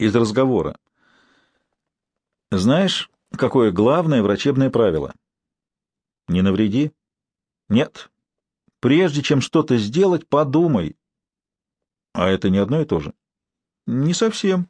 из разговора. Знаешь, какое главное врачебное правило? Не навреди? Нет. Прежде чем что-то сделать, подумай. А это не одно и то же? Не совсем.